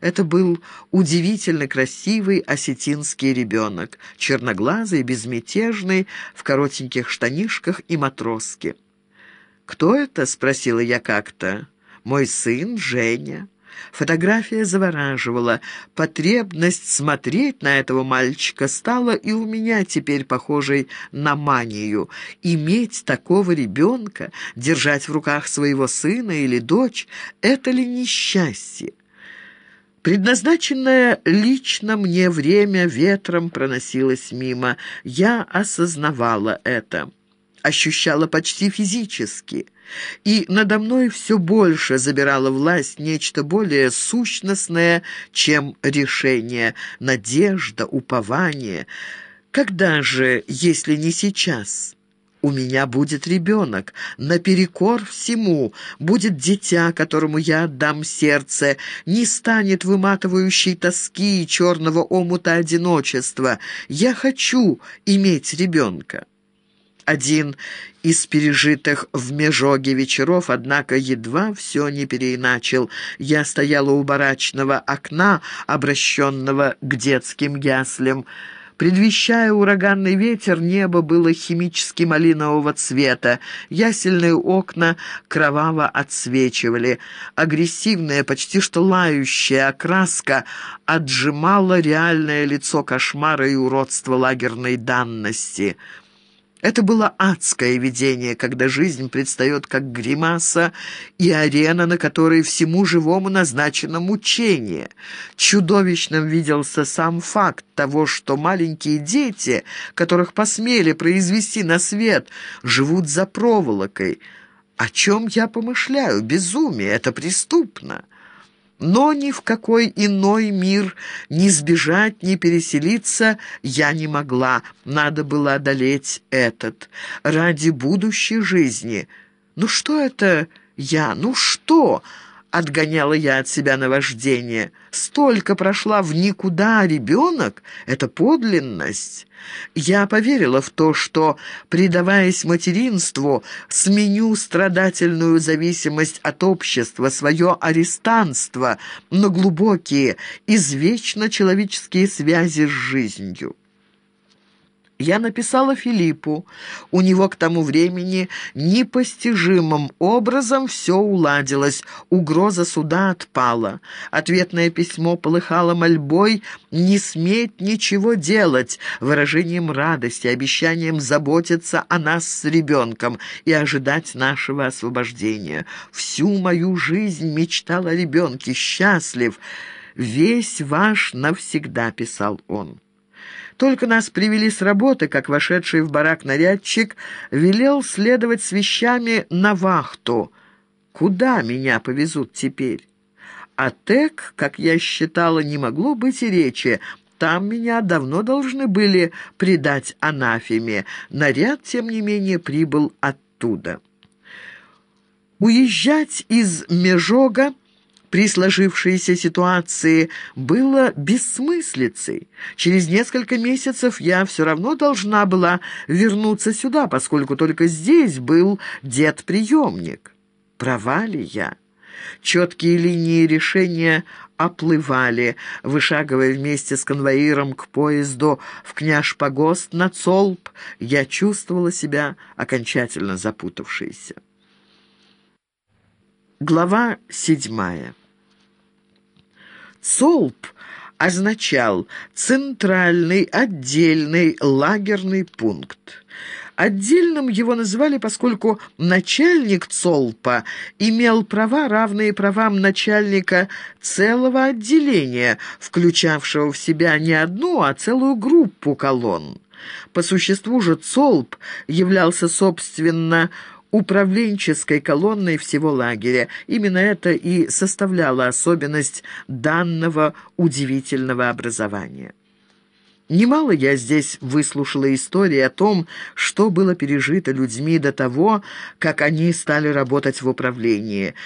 Это был удивительно красивый осетинский ребенок, черноглазый, безмятежный, в коротеньких штанишках и матроске. «Кто это?» — спросила я как-то. «Мой сын Женя». Фотография завораживала. Потребность смотреть на этого мальчика стала и у меня теперь похожей на манию. Иметь такого ребенка, держать в руках своего сына или дочь — это ли несчастье? Предназначенное лично мне время ветром проносилось мимо. Я осознавала это ощущала почти физически, и надо мной все больше забирала власть нечто более сущностное, чем решение, надежда, упование. Когда же, если не сейчас?» У меня будет ребенок, наперекор всему, будет дитя, которому я отдам сердце, не станет выматывающей тоски и черного омута одиночества. Я хочу иметь ребенка один из пережитых в Межоге вечеров, однако едва все не переиначил. Я стояла у барачного окна, обращенного к детским яслям. Предвещая ураганный ветер, небо было химически малинового цвета. Ясельные окна кроваво отсвечивали. Агрессивная, почти что лающая окраска отжимала реальное лицо кошмара и уродства лагерной данности. Это было адское видение, когда жизнь предстает как гримаса и арена, на которой всему живому назначено мучение. Чудовищным виделся сам факт того, что маленькие дети, которых посмели произвести на свет, живут за проволокой. О чем я помышляю? Безумие, это преступно. Но ни в какой иной мир ни сбежать, ни переселиться я не могла. Надо было одолеть этот. Ради будущей жизни. Ну что это я? Ну что? Отгоняла я от себя наваждение. Столько прошла в никуда, ребенок — это подлинность. Я поверила в то, что, предаваясь материнству, сменю страдательную зависимость от общества, свое арестанство на глубокие, извечно человеческие связи с жизнью. Я написала Филиппу. У него к тому времени непостижимым образом все уладилось. Угроза суда отпала. Ответное письмо полыхало мольбой не сметь ничего делать, выражением радости, обещанием заботиться о нас с ребенком и ожидать нашего освобождения. Всю мою жизнь мечтал о ребенке, счастлив. «Весь ваш навсегда», — писал он. Только нас привели с работы, как вошедший в барак нарядчик велел следовать с вещами на вахту. Куда меня повезут теперь? А ТЭК, как я считала, не могло быть и речи. Там меня давно должны были предать анафеме. Наряд, тем не менее, прибыл оттуда. Уезжать из Межога при сложившейся ситуации было бессмыслицей. Через несколько месяцев я все равно должна была вернуться сюда, поскольку только здесь был дед-приемник. Права ли я? Четкие линии решения оплывали, вышагивая вместе с конвоиром к поезду в Княж-Погост на Цолб, я чувствовала себя окончательно запутавшейся. Глава седьмая Цолб означал «центральный, отдельный, лагерный пункт». Отдельным его называли, поскольку начальник ЦОЛПа имел права, равные правам начальника целого отделения, включавшего в себя не одну, а целую группу колонн. По существу же ЦОЛП являлся, собственно, управленческой колонной всего лагеря. Именно это и составляло особенность данного удивительного образования. Немало я здесь выслушала истории о том, что было пережито людьми до того, как они стали работать в управлении –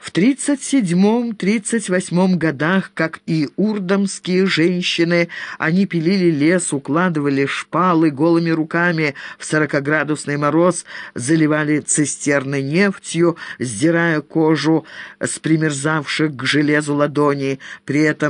В 37-38 годах, как и урдомские женщины, они пилили лес, укладывали шпалы голыми руками в сорокоградусный мороз, заливали цистерны нефтью, сдирая кожу с примерзавших к железу ладони, при этом